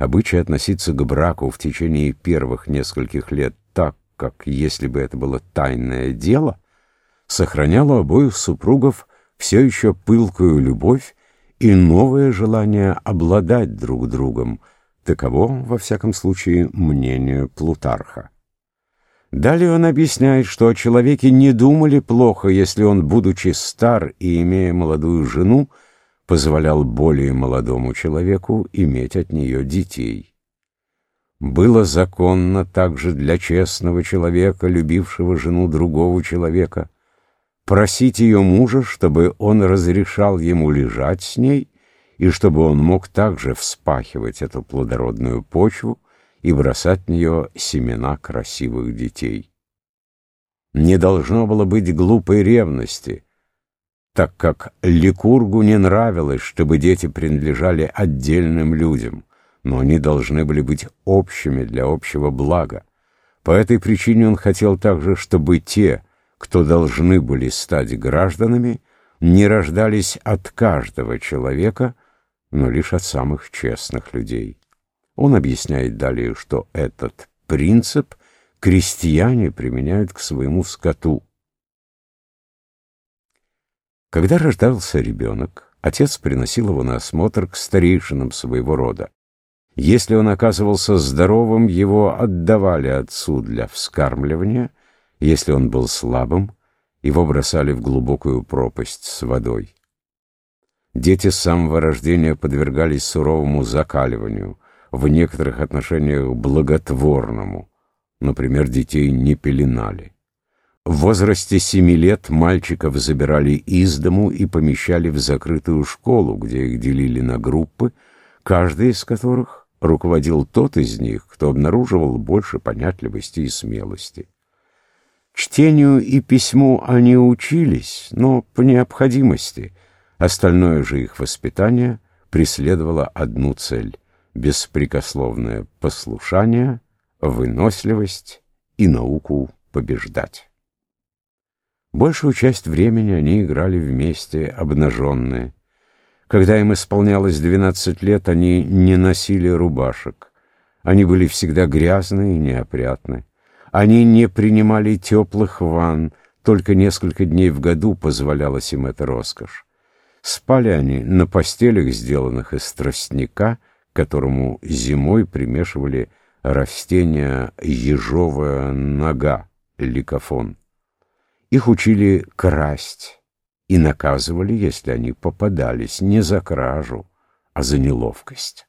Обычай относиться к браку в течение первых нескольких лет так, как если бы это было тайное дело, сохраняло у обоих супругов все еще пылкую любовь и новое желание обладать друг другом. Таково, во всяком случае, мнение Плутарха. Далее он объясняет, что о человеке не думали плохо, если он, будучи стар и имея молодую жену, позволял более молодому человеку иметь от нее детей. Было законно также для честного человека, любившего жену другого человека, просить ее мужа, чтобы он разрешал ему лежать с ней, и чтобы он мог также вспахивать эту плодородную почву и бросать в нее семена красивых детей. Не должно было быть глупой ревности, так как Ликургу не нравилось, чтобы дети принадлежали отдельным людям, но они должны были быть общими для общего блага. По этой причине он хотел также, чтобы те, кто должны были стать гражданами, не рождались от каждого человека, но лишь от самых честных людей. Он объясняет далее, что этот принцип крестьяне применяют к своему скоту. Когда рождался ребенок, отец приносил его на осмотр к старейшинам своего рода. Если он оказывался здоровым, его отдавали отцу для вскармливания, если он был слабым, его бросали в глубокую пропасть с водой. Дети с самого рождения подвергались суровому закаливанию, в некоторых отношениях благотворному. Например, детей не пеленали. В возрасте семи лет мальчиков забирали из дому и помещали в закрытую школу, где их делили на группы, каждый из которых руководил тот из них, кто обнаруживал больше понятливости и смелости. Чтению и письму они учились, но по необходимости. Остальное же их воспитание преследовало одну цель — беспрекословное послушание, выносливость и науку побеждать. Большую часть времени они играли вместе, обнаженные. Когда им исполнялось двенадцать лет, они не носили рубашек. Они были всегда грязные и неопрятны. Они не принимали теплых ванн, только несколько дней в году позволялась им эта роскошь. Спали они на постелях, сделанных из тростника, к которому зимой примешивали растения ежовая нога, ликофон. Их учили красть и наказывали, если они попадались не за кражу, а за неловкость.